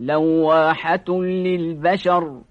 لواحة للبشر